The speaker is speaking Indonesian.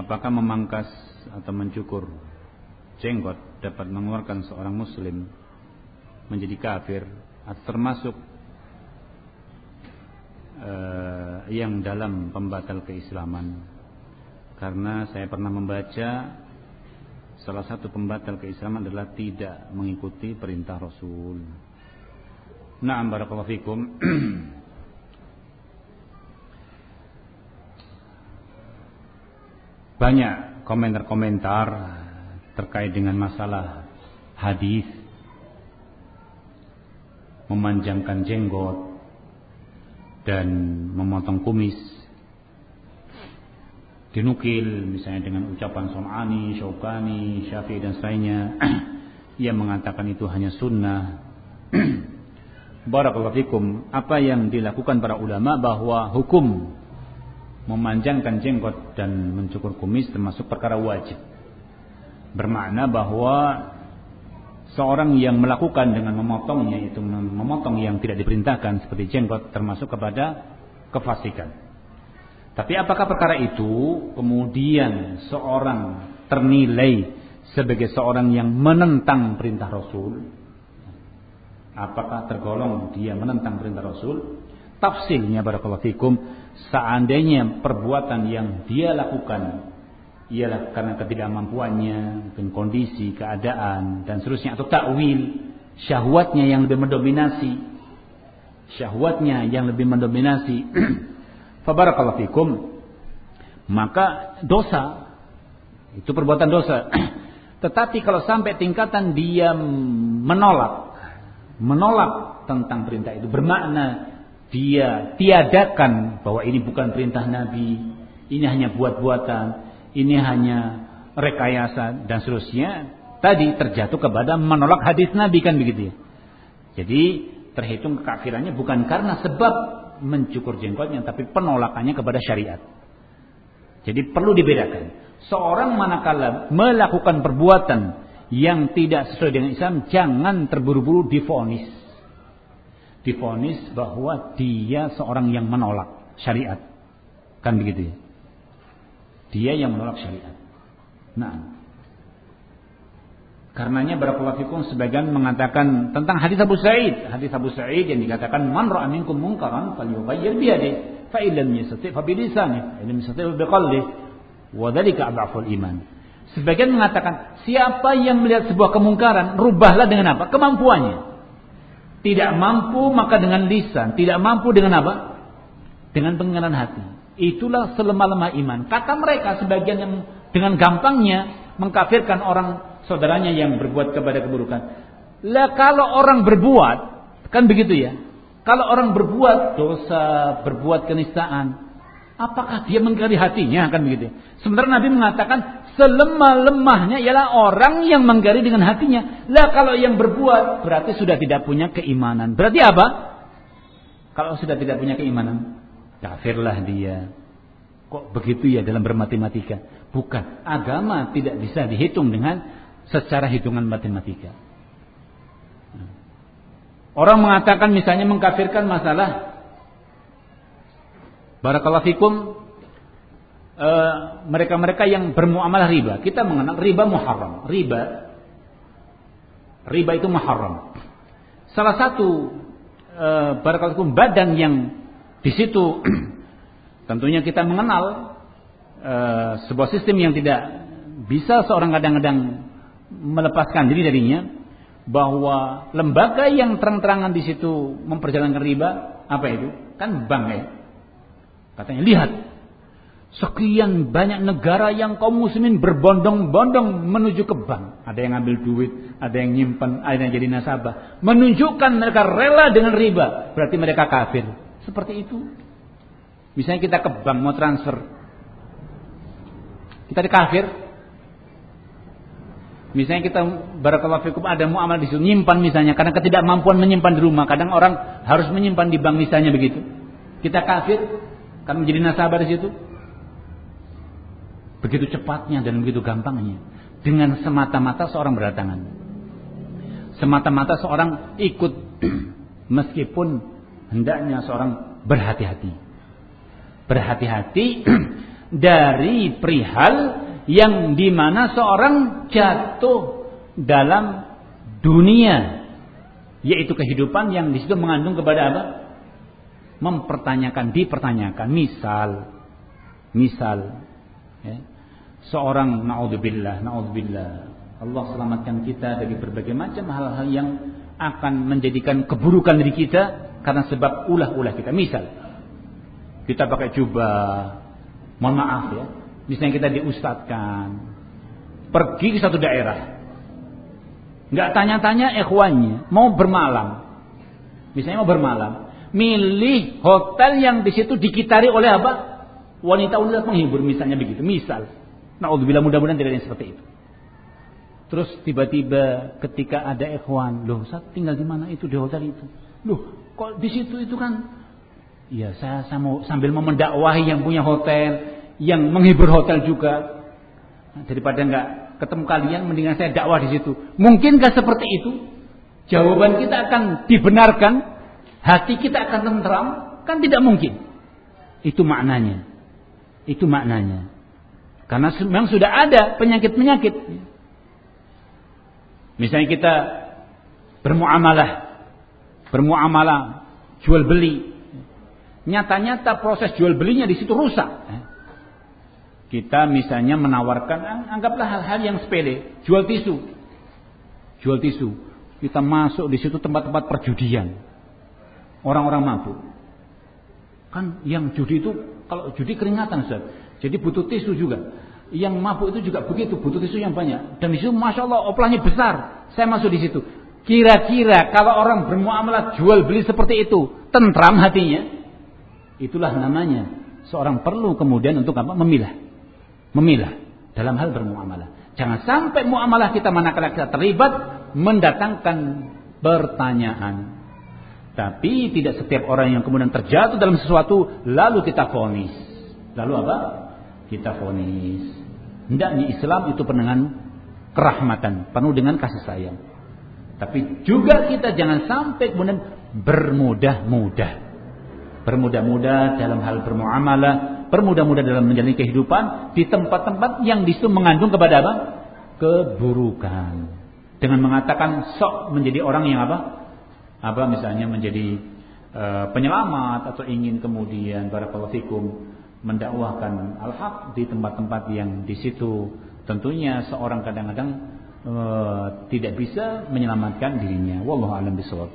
apakah memangkas atau mencukur jenggot dapat mengeluarkan seorang muslim menjadi kafir atau termasuk uh, yang dalam pembatal keislaman karena saya pernah membaca salah satu pembatal keislaman adalah tidak mengikuti perintah Rasul. Na'am barakallahu fikum. Banyak komentar-komentar terkait dengan masalah hadis. Memanjangkan jenggot dan memotong kumis. Dinukil misalnya dengan ucapan Som'ani, Syaukani, Syafi'i dan selainnya ia mengatakan itu hanya sunnah. Barakallahu fikum apa yang dilakukan para ulama bahwa hukum memanjangkan jenggot dan mencukur kumis termasuk perkara wajib bermakna bahwa seorang yang melakukan dengan memotongnya itu memotong yang tidak diperintahkan seperti jenggot termasuk kepada kefasikan tapi apakah perkara itu kemudian seorang ternilai sebagai seorang yang menentang perintah Rasul? Apakah tergolong dia menentang perintah Rasul? Tafsirnya barakallahu fikum, seandainya perbuatan yang dia lakukan ialah karena ketidakmampuannya, mungkin kondisi, keadaan dan seterusnya atau takwil, syahwatnya yang lebih mendominasi, syahwatnya yang lebih mendominasi Fabarakallahu fikum. Maka dosa itu perbuatan dosa. Tetapi kalau sampai tingkatan dia menolak menolak tentang perintah itu bermakna dia tiadakan bahwa ini bukan perintah Nabi, ini hanya buat-buatan, ini hanya rekayasa dan seterusnya. Tadi terjatuh kepada menolak hadis Nabi kan begitu ya. Jadi terhitung kekafirannya bukan karena sebab mencukur jenggotnya tapi penolakannya kepada syariat. Jadi perlu dibedakan. Seorang manakala melakukan perbuatan yang tidak sesuai dengan Islam jangan terburu-buru difonis. Difonis bahwa dia seorang yang menolak syariat. Kan begitu ya. Dia yang menolak syariat. Nah, Karenanya barakallahu fikum sebagian mengatakan tentang hadis Abu Sa'id, hadis Abu Sa'id yang dikatakan man ra'a minkum munkaran falyughayyir bi yadihi, fa illam yastati' fa bi lisanihi, illam iman. Sebagian mengatakan siapa yang melihat sebuah kemungkaran, rubahlah dengan apa? Kemampuannya. Tidak mampu maka dengan lisan, tidak mampu dengan apa? Dengan pengenalan hati. Itulah selemah-lemah iman. Kata mereka sebagian yang dengan gampangnya mengkafirkan orang saudaranya yang berbuat kepada keburukan. Lah kalau orang berbuat, kan begitu ya. Kalau orang berbuat dosa, berbuat kenistaan, apakah dia mengkari hatinya kan begitu. Sementara Nabi mengatakan selemah-lemahnya ialah orang yang mengkari dengan hatinya. Lah kalau yang berbuat berarti sudah tidak punya keimanan. Berarti apa? Kalau sudah tidak punya keimanan, kafirlah dia. Kok begitu ya dalam bermatematika? Bukan. Agama tidak bisa dihitung dengan secara hitungan matematika. Orang mengatakan misalnya mengkafirkan masalah Barakallahu fikum eh, mereka-mereka yang bermuamalah riba. Kita mengenal riba muharram. Riba riba itu muharram. Salah satu uh, barakallahu fikum badan yang di situ tentunya kita mengenal uh, sebuah sistem yang tidak bisa seorang kadang-kadang melepaskan diri darinya bahwa lembaga yang terang-terangan di situ memperjalankan riba apa itu kan bank ya katanya lihat sekian banyak negara yang kaum muslimin berbondong-bondong menuju ke bank. Ada yang ambil duit ada yang nyimpan ada yang jadi nasabah. Menunjukkan mereka rela dengan riba. Berarti mereka kafir. Seperti itu. Misalnya kita ke bank mau transfer. Kita di kafir Misalnya kita barakallahu fikum ada muamal di situ nyimpan misalnya karena ketidakmampuan menyimpan di rumah. Kadang orang harus menyimpan di bank misalnya begitu. Kita kafir karena menjadi nasabah di situ. Begitu cepatnya dan begitu gampangnya dengan semata-mata seorang berdatangan. Semata-mata seorang ikut meskipun hendaknya seorang berhati-hati. Berhati-hati dari perihal yang di mana seorang jatuh dalam dunia yaitu kehidupan yang di situ mengandung kepada apa? Mempertanyakan, dipertanyakan. Misal, misal, ya, seorang naudzubillah, naudzubillah, Allah selamatkan kita dari berbagai macam hal-hal yang akan menjadikan keburukan diri kita karena sebab ulah-ulah kita. Misal, kita pakai jubah, mohon maaf ya, misalnya kita diustadkan, pergi ke satu daerah, nggak tanya-tanya ikhwannya, mau bermalam, misalnya mau bermalam, milih hotel yang di situ dikitari oleh apa? Wanita-wanita penghibur misalnya begitu. Misal, naudzubillah mudah-mudahan tidak ada yang seperti itu. Terus tiba-tiba ketika ada ikhwan, loh saya tinggal di mana itu di hotel itu. Loh, kok di situ itu kan ya saya, saya mau sambil mau mendakwahi yang punya hotel, yang menghibur hotel juga. Nah, daripada nggak ketemu kalian, mendingan saya dakwah di situ. Mungkinkah seperti itu? Jawaban kita akan dibenarkan, hati kita akan tentram, kan tidak mungkin. Itu maknanya. Itu maknanya. Karena memang sudah ada penyakit-penyakit Misalnya kita bermuamalah, bermuamalah, jual beli. Nyata-nyata proses jual belinya di situ rusak. Kita misalnya menawarkan, anggaplah hal-hal yang sepele, jual tisu, jual tisu. Kita masuk di situ tempat-tempat perjudian, orang-orang mabuk. Kan yang judi itu, kalau judi keringatan, Ustaz. Jadi butuh tisu juga yang mabuk itu juga begitu, butuh tisu yang banyak. Dan di situ masya Allah oplahnya besar. Saya masuk di situ. Kira-kira kalau orang bermuamalah jual beli seperti itu, tentram hatinya, itulah namanya seorang perlu kemudian untuk apa? Memilah, memilah dalam hal bermuamalah. Jangan sampai muamalah kita manakala kita terlibat mendatangkan pertanyaan. Tapi tidak setiap orang yang kemudian terjatuh dalam sesuatu lalu kita fonis. Lalu apa? Kita fonis. Hendaknya Islam itu penuh dengan kerahmatan, penuh dengan kasih sayang. Tapi juga kita jangan sampai kemudian bermudah-mudah. Bermudah-mudah dalam hal bermuamalah, bermudah-mudah dalam menjalani kehidupan di tempat-tempat yang di situ mengandung kepada apa? Keburukan. Dengan mengatakan sok menjadi orang yang apa? Apa misalnya menjadi uh, penyelamat atau ingin kemudian barakallahu fikum mendakwahkan al-haq di tempat-tempat yang di situ tentunya seorang kadang-kadang e, tidak bisa menyelamatkan dirinya. Wallahu a'lam bishawab.